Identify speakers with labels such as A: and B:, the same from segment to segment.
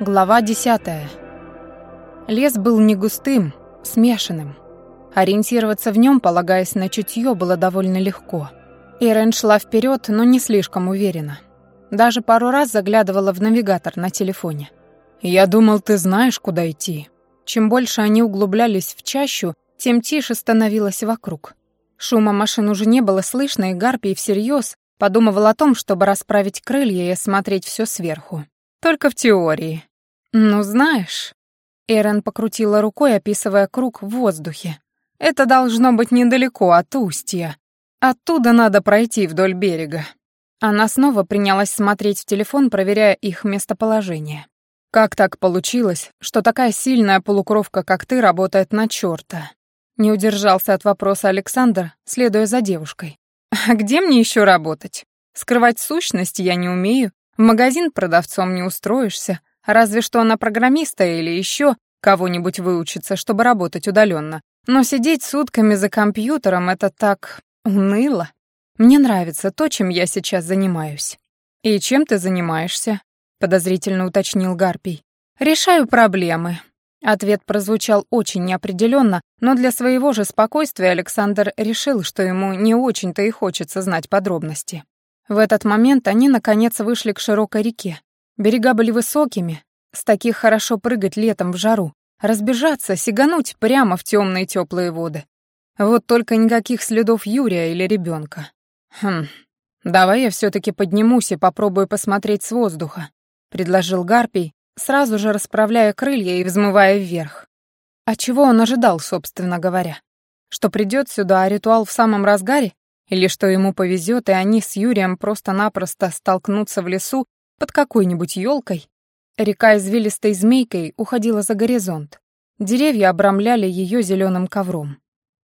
A: Глава десятая. Лес был не густым, смешанным. Ориентироваться в нем, полагаясь на чутье, было довольно легко. Ирен шла вперед, но не слишком уверенно. Даже пару раз заглядывала в навигатор на телефоне. «Я думал, ты знаешь, куда идти». Чем больше они углублялись в чащу, тем тише становилось вокруг. Шума машин уже не было слышно, и Гарпий всерьез подумывал о том, чтобы расправить крылья и осмотреть все сверху. Только в теории. Ну, знаешь... Эрен покрутила рукой, описывая круг в воздухе. Это должно быть недалеко от устья. Оттуда надо пройти вдоль берега. Она снова принялась смотреть в телефон, проверяя их местоположение. Как так получилось, что такая сильная полукровка, как ты, работает на чёрта? Не удержался от вопроса Александр, следуя за девушкой. А где мне еще работать? Скрывать сущность я не умею, в магазин продавцом не устроишься, разве что на программиста или еще кого-нибудь выучиться, чтобы работать удаленно. Но сидеть сутками за компьютером — это так уныло. Мне нравится то, чем я сейчас занимаюсь». «И чем ты занимаешься?» — подозрительно уточнил Гарпий. «Решаю проблемы». Ответ прозвучал очень неопределенно, но для своего же спокойствия Александр решил, что ему не очень-то и хочется знать подробности. В этот момент они, наконец, вышли к широкой реке. Берега были высокими, с таких хорошо прыгать летом в жару, разбежаться, сигануть прямо в темные теплые воды. Вот только никаких следов Юрия или ребенка. «Хм, давай я все-таки поднимусь и попробую посмотреть с воздуха», — предложил Гарпий, сразу же расправляя крылья и взмывая вверх. А чего он ожидал, собственно говоря? Что придет сюда, а ритуал в самом разгаре? Или что ему повезет, и они с Юрием просто-напросто столкнутся в лесу под какой-нибудь елкой? Река извилистой змейкой уходила за горизонт. Деревья обрамляли ее зеленым ковром.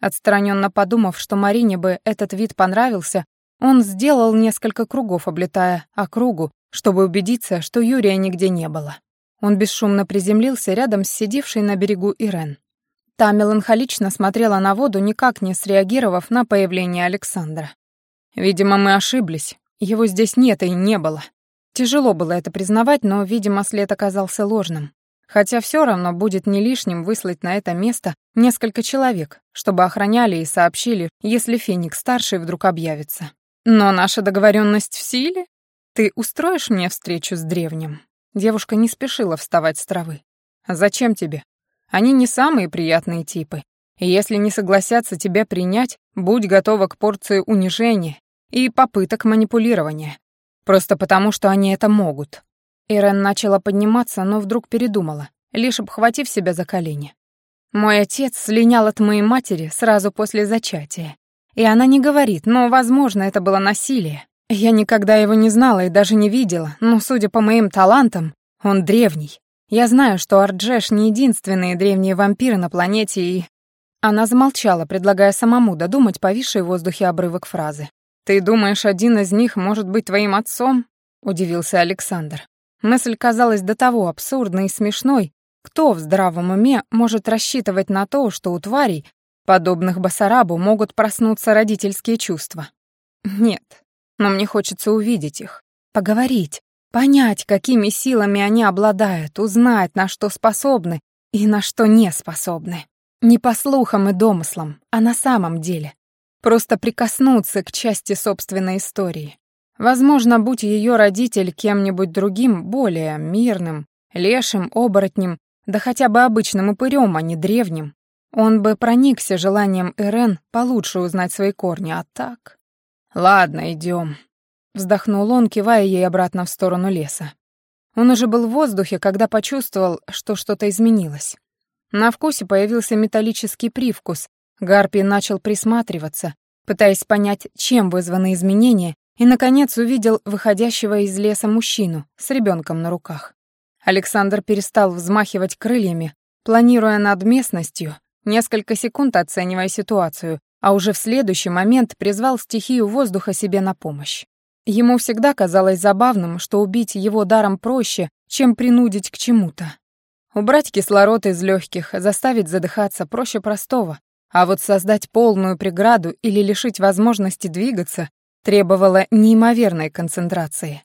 A: Отстраненно подумав, что Марине бы этот вид понравился, он сделал несколько кругов, облетая округу, чтобы убедиться, что Юрия нигде не было. Он бесшумно приземлился рядом с сидевшей на берегу Ирен. Та меланхолично смотрела на воду, никак не среагировав на появление Александра. «Видимо, мы ошиблись. Его здесь нет и не было». Тяжело было это признавать, но, видимо, след оказался ложным. Хотя все равно будет не лишним выслать на это место несколько человек, чтобы охраняли и сообщили, если Феникс-старший вдруг объявится. Но наша договоренность в силе? Ты устроишь мне встречу с древним? Девушка не спешила вставать с травы. Зачем тебе? Они не самые приятные типы. И если не согласятся тебя принять, будь готова к порции унижения и попыток манипулирования. Просто потому, что они это могут. Ирен начала подниматься, но вдруг передумала, лишь обхватив себя за колени. Мой отец слинял от моей матери сразу после зачатия. И она не говорит, но, возможно, это было насилие. Я никогда его не знала и даже не видела, но, судя по моим талантам, он древний. Я знаю, что Арджеш не единственные древние вампиры на планете и... Она замолчала, предлагая самому додумать повисший в воздухе обрывок фразы. «Ты думаешь, один из них может быть твоим отцом?» — удивился Александр. Мысль казалась до того абсурдной и смешной, кто в здравом уме может рассчитывать на то, что у тварей, подобных Басарабу, могут проснуться родительские чувства? Нет, но мне хочется увидеть их, поговорить, понять, какими силами они обладают, узнать, на что способны и на что не способны. Не по слухам и домыслам, а на самом деле. Просто прикоснуться к части собственной истории. Возможно, будь ее родитель кем-нибудь другим, более мирным, лешим, оборотнем, да хотя бы обычным упырем, а не древним, он бы проникся желанием Эрен получше узнать свои корни, а так... «Ладно, идем», — вздохнул он, кивая ей обратно в сторону леса. Он уже был в воздухе, когда почувствовал, что что-то изменилось. На вкусе появился металлический привкус. Гарпий начал присматриваться, пытаясь понять, чем вызваны изменения, и, наконец, увидел выходящего из леса мужчину с ребенком на руках. Александр перестал взмахивать крыльями, планируя над местностью, несколько секунд оценивая ситуацию, а уже в следующий момент призвал стихию воздуха себе на помощь. Ему всегда казалось забавным, что убить его даром проще, чем принудить к чему-то. Убрать кислород из легких, заставить задыхаться проще простого, а вот создать полную преграду или лишить возможности двигаться требовало неимоверной концентрации.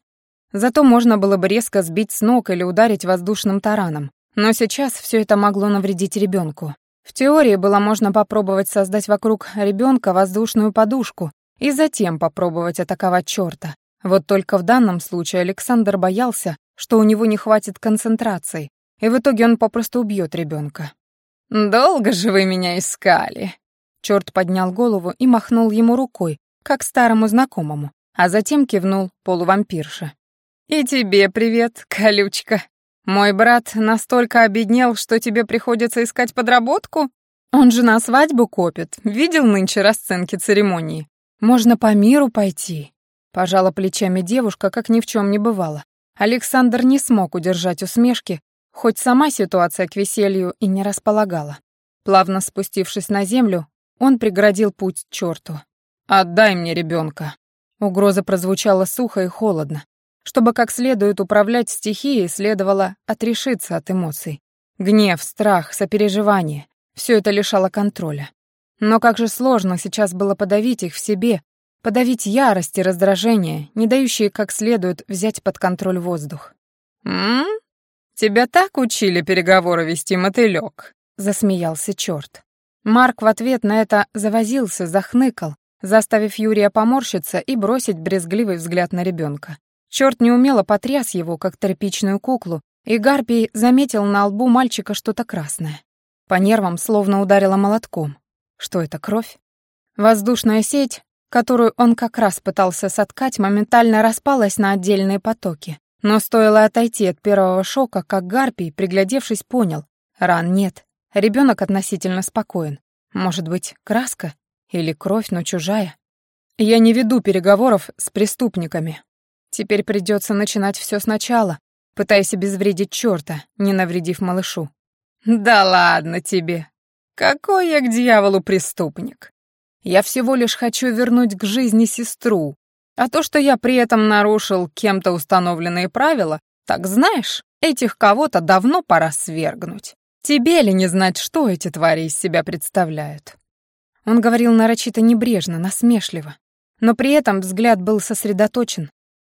A: Зато можно было бы резко сбить с ног или ударить воздушным тараном. Но сейчас все это могло навредить ребенку. В теории было можно попробовать создать вокруг ребенка воздушную подушку и затем попробовать атаковать черта. Вот только в данном случае Александр боялся, что у него не хватит концентрации, и в итоге он попросту убьет ребенка. «Долго же вы меня искали?» Черт поднял голову и махнул ему рукой, как старому знакомому, а затем кивнул полувампирше. «И тебе привет, колючка. Мой брат настолько обеднел, что тебе приходится искать подработку? Он же на свадьбу копит. Видел нынче расценки церемонии? Можно по миру пойти». Пожала плечами девушка, как ни в чем не бывало. Александр не смог удержать усмешки, хоть сама ситуация к веселью и не располагала. Плавно спустившись на землю, он преградил путь черту. «Отдай мне ребенка. Угроза прозвучала сухо и холодно. Чтобы как следует управлять стихией, следовало отрешиться от эмоций. Гнев, страх, сопереживание — все это лишало контроля. Но как же сложно сейчас было подавить их в себе, подавить ярость и раздражение, не дающие как следует взять под контроль воздух. «М? Тебя так учили переговоры вести, мотылёк?» — засмеялся чёрт. Марк в ответ на это завозился, захныкал, заставив Юрия поморщиться и бросить брезгливый взгляд на ребенка. Чёрт неумело потряс его, как тряпичную куклу, и Гарпий заметил на лбу мальчика что-то красное. По нервам словно ударило молотком. Что это, кровь? Воздушная сеть, которую он как раз пытался соткать, моментально распалась на отдельные потоки. Но стоило отойти от первого шока, как Гарпий, приглядевшись, понял. Ран нет. Ребенок относительно спокоен. Может быть, краска? Или кровь, но чужая? Я не веду переговоров с преступниками. Теперь придется начинать все сначала, пытаясь обезвредить черта, не навредив малышу. Да ладно тебе. Какой я к дьяволу преступник? Я всего лишь хочу вернуть к жизни сестру. А то, что я при этом нарушил кем-то установленные правила, так знаешь, этих кого-то давно пора свергнуть. Тебе ли не знать, что эти твари из себя представляют?» Он говорил нарочито небрежно, насмешливо, но при этом взгляд был сосредоточен.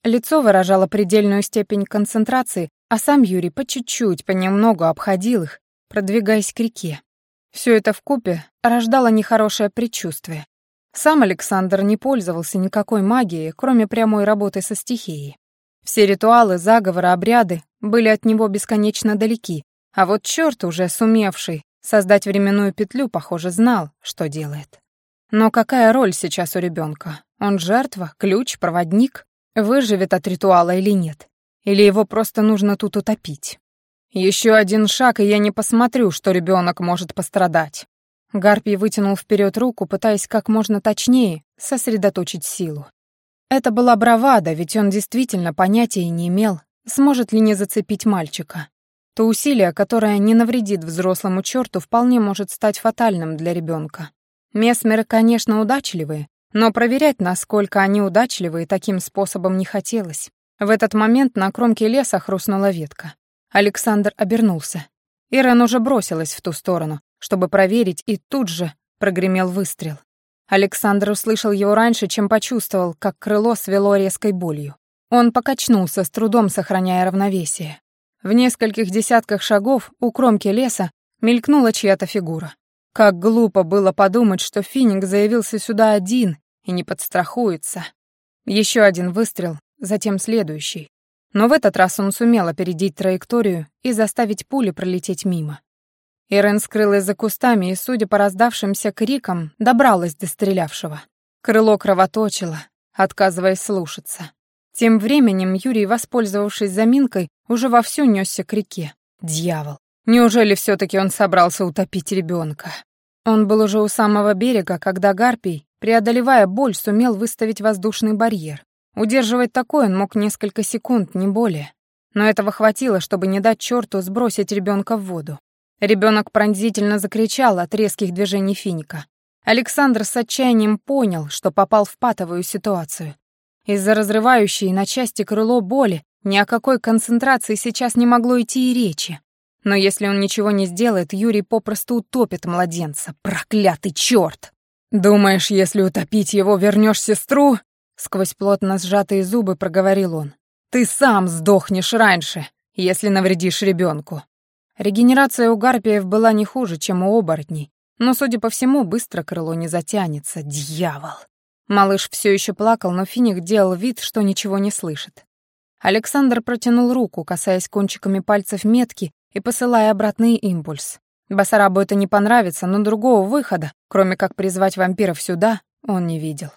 A: Лицо выражало предельную степень концентрации, а сам Юрий по чуть-чуть, понемногу обходил их, продвигаясь к реке. Все это вкупе рождало нехорошее предчувствие. Сам Александр не пользовался никакой магией, кроме прямой работы со стихией. Все ритуалы, заговоры, обряды были от него бесконечно далеки, а вот черт, уже сумевший создать временную петлю, похоже, знал, что делает. Но какая роль сейчас у ребенка? Он жертва, ключ, проводник? Выживет от ритуала или нет? Или его просто нужно тут утопить? Еще один шаг, и я не посмотрю, что ребенок может пострадать. Гарпий вытянул вперед руку, пытаясь как можно точнее сосредоточить силу. Это была бравада, ведь он действительно понятия не имел, сможет ли не зацепить мальчика. То усилие, которое не навредит взрослому черту, вполне может стать фатальным для ребенка. Месмеры, конечно, удачливые, но проверять, насколько они удачливые, таким способом не хотелось. В этот момент на кромке леса хрустнула ветка. Александр обернулся. Ирен уже бросилась в ту сторону, чтобы проверить, и тут же прогремел выстрел. Александр услышал его раньше, чем почувствовал, как крыло свело резкой болью. Он покачнулся, с трудом сохраняя равновесие. В нескольких десятках шагов у кромки леса мелькнула чья-то фигура. Как глупо было подумать, что Финик заявился сюда один и не подстрахуется. Еще один выстрел, затем следующий. Но в этот раз он сумел опередить траекторию и заставить пули пролететь мимо. Ирен скрылась за кустами и, судя по раздавшимся крикам, добралась до стрелявшего. Крыло кровоточило, отказываясь слушаться. Тем временем Юрий, воспользовавшись заминкой, уже вовсю несся к реке. Дьявол! Неужели все таки он собрался утопить ребенка? Он был уже у самого берега, когда Гарпий, преодолевая боль, сумел выставить воздушный барьер. Удерживать такой он мог несколько секунд, не более. Но этого хватило, чтобы не дать черту сбросить ребенка в воду. Ребенок пронзительно закричал от резких движений финика. Александр с отчаянием понял, что попал в патовую ситуацию. Из-за разрывающей на части крыло боли ни о какой концентрации сейчас не могло идти и речи. Но если он ничего не сделает, Юрий попросту утопит младенца. Проклятый черт! «Думаешь, если утопить его, вернешь сестру?» Сквозь плотно сжатые зубы проговорил он. Ты сам сдохнешь раньше, если навредишь ребенку. Регенерация у гарпиев была не хуже, чем у оборотней, но, судя по всему, быстро крыло не затянется. Дьявол! Малыш все еще плакал, но Финик делал вид, что ничего не слышит. Александр протянул руку, касаясь кончиками пальцев метки и посылая обратный импульс. Басарабу это не понравится, но другого выхода, кроме как призвать вампиров сюда, он не видел.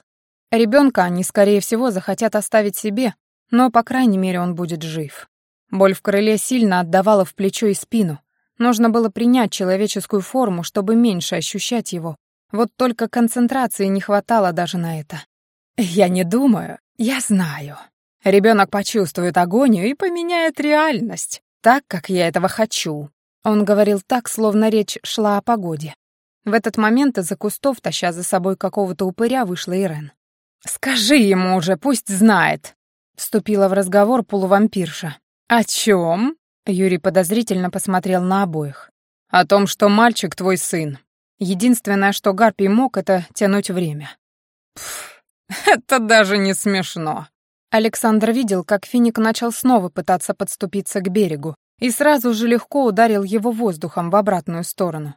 A: Ребенка они, скорее всего, захотят оставить себе, но, по крайней мере, он будет жив. Боль в крыле сильно отдавала в плечо и спину. Нужно было принять человеческую форму, чтобы меньше ощущать его. Вот только концентрации не хватало даже на это. «Я не думаю, я знаю. Ребенок почувствует агонию и поменяет реальность, так, как я этого хочу», он говорил так, словно речь шла о погоде. В этот момент из-за кустов, таща за собой какого-то упыря, вышла Ирен. «Скажи ему уже, пусть знает», — вступила в разговор полувампирша. «О чем?» — Юрий подозрительно посмотрел на обоих. «О том, что мальчик твой сын. Единственное, что Гарпий мог, это тянуть время». «Пф, это даже не смешно». Александр видел, как Финик начал снова пытаться подступиться к берегу, и сразу же легко ударил его воздухом в обратную сторону.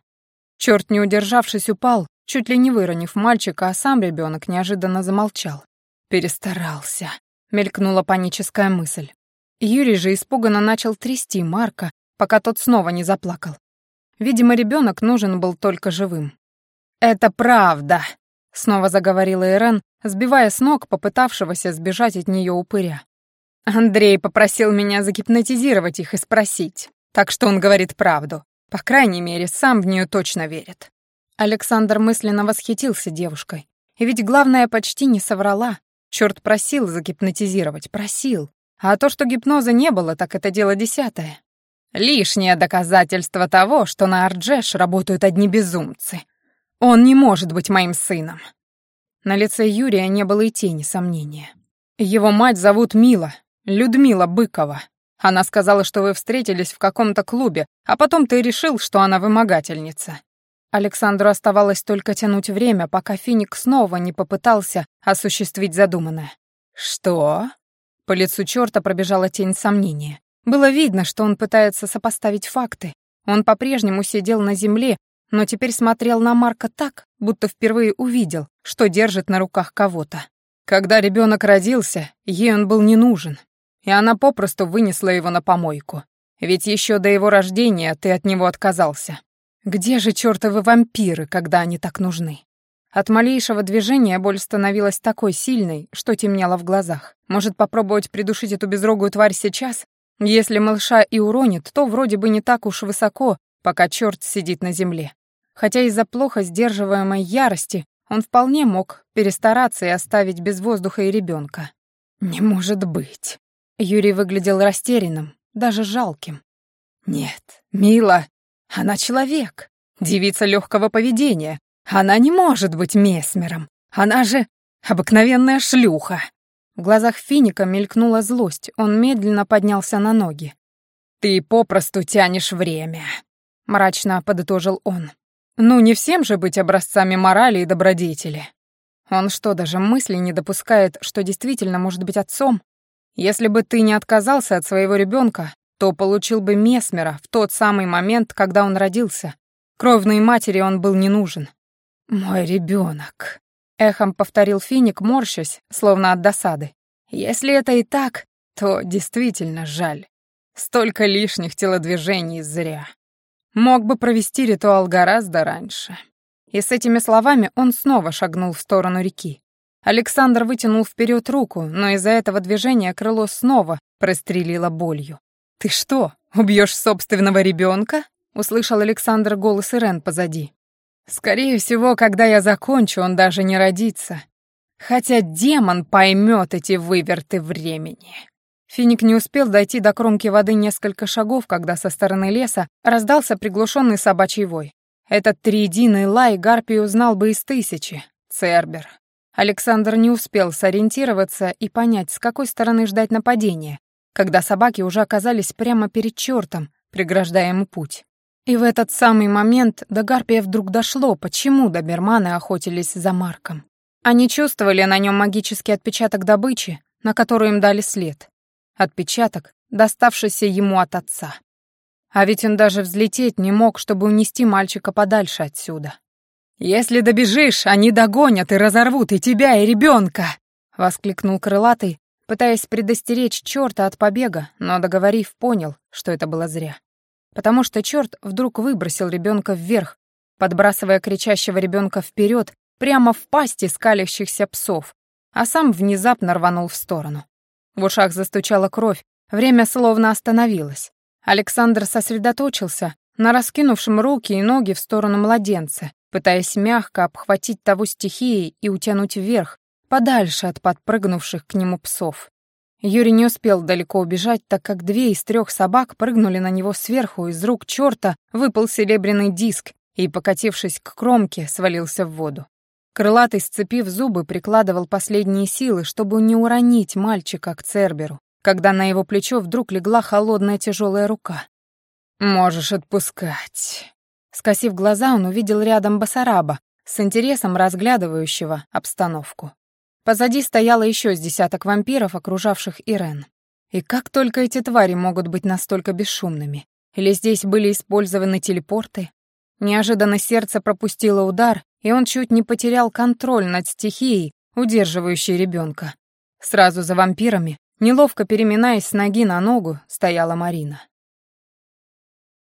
A: Черт, не удержавшись, упал, чуть ли не выронив мальчика, а сам ребенок неожиданно замолчал. «Перестарался», — мелькнула паническая мысль. Юрий же испуганно начал трясти Марка, пока тот снова не заплакал. Видимо, ребенок нужен был только живым. «Это правда», — снова заговорила Ирен, сбивая с ног попытавшегося сбежать от нее упыря. Андрей попросил меня загипнотизировать их и спросить. Так что он говорит правду. По крайней мере, сам в нее точно верит. Александр мысленно восхитился девушкой. И ведь главное почти не соврала. Черт просил загипнотизировать, просил. А то, что гипноза не было, так это дело десятое. Лишнее доказательство того, что на Арджеш работают одни безумцы. Он не может быть моим сыном. На лице Юрия не было и тени сомнения. Его мать зовут Мила, Людмила Быкова. Она сказала, что вы встретились в каком-то клубе, а потом ты решил, что она вымогательница. Александру оставалось только тянуть время, пока Финик снова не попытался осуществить задуманное. «Что?» По лицу черта пробежала тень сомнения. Было видно, что он пытается сопоставить факты. Он по-прежнему сидел на земле, но теперь смотрел на Марка так, будто впервые увидел, что держит на руках кого-то. Когда ребенок родился, ей он был не нужен, и она попросту вынесла его на помойку. Ведь еще до его рождения ты от него отказался. Где же чертовы вампиры, когда они так нужны? От малейшего движения боль становилась такой сильной, что темнело в глазах. Может, попробовать придушить эту безрогую тварь сейчас? Если малыша и уронит, то вроде бы не так уж высоко, пока черт сидит на земле. Хотя из-за плохо сдерживаемой ярости он вполне мог перестараться и оставить без воздуха и ребенка. «Не может быть!» Юрий выглядел растерянным, даже жалким. «Нет, Мила, она человек, девица легкого поведения. Она не может быть месмером. Она же обыкновенная шлюха». В глазах Финика мелькнула злость, он медленно поднялся на ноги. «Ты попросту тянешь время», — мрачно подытожил он. «Ну, не всем же быть образцами морали и добродетели». Он что, даже мысли не допускает, что действительно может быть отцом? Если бы ты не отказался от своего ребенка, то получил бы Месмера в тот самый момент, когда он родился. Кровной матери он был не нужен. «Мой ребенок», — эхом повторил Финик, морщась, словно от досады. «Если это и так, то действительно жаль. Столько лишних телодвижений зря. Мог бы провести ритуал гораздо раньше». И с этими словами он снова шагнул в сторону реки. Александр вытянул вперед руку, но из-за этого движения крыло снова прострелило болью. «Ты что, убьешь собственного ребенка? услышал Александр голос Ирен позади. «Скорее всего, когда я закончу, он даже не родится. Хотя демон поймет эти выверты времени». Финик не успел дойти до кромки воды несколько шагов, когда со стороны леса раздался приглушенный собачий вой. Этот триединый лай Гарпий узнал бы из тысячи. Цербер. Александр не успел сориентироваться и понять, с какой стороны ждать нападения, когда собаки уже оказались прямо перед чертом, преграждая ему путь. И в этот самый момент до Гарпия вдруг дошло, почему доберманы охотились за Марком. Они чувствовали на нем магический отпечаток добычи, на которую им дали след. Отпечаток, доставшийся ему от отца. А ведь он даже взлететь не мог, чтобы унести мальчика подальше отсюда. «Если добежишь, они догонят и разорвут и тебя, и ребенка!» — воскликнул крылатый, пытаясь предостеречь черта от побега, но, договорив, понял, что это было зря. Потому что черт вдруг выбросил ребенка вверх, подбрасывая кричащего ребенка вперед, прямо в пасти скалящихся псов, а сам внезапно рванул в сторону. В ушах застучала кровь, время словно остановилось. Александр сосредоточился на раскинувшем руки и ноги в сторону младенца, пытаясь мягко обхватить того стихией и утянуть вверх, подальше от подпрыгнувших к нему псов. Юрий не успел далеко убежать, так как две из трех собак прыгнули на него сверху, из рук черта выпал серебряный диск и, покатившись к кромке, свалился в воду. Крылатый, сцепив зубы, прикладывал последние силы, чтобы не уронить мальчика к Церберу, когда на его плечо вдруг легла холодная тяжелая рука. «Можешь отпускать». Скосив глаза, он увидел рядом Басараба, с интересом разглядывающего обстановку. Позади стояло еще с десяток вампиров, окружавших Ирен. И как только эти твари могут быть настолько бесшумными? Или здесь были использованы телепорты? Неожиданно сердце пропустило удар, и он чуть не потерял контроль над стихией, удерживающей ребенка. Сразу за вампирами, неловко переминаясь с ноги на ногу, стояла Марина.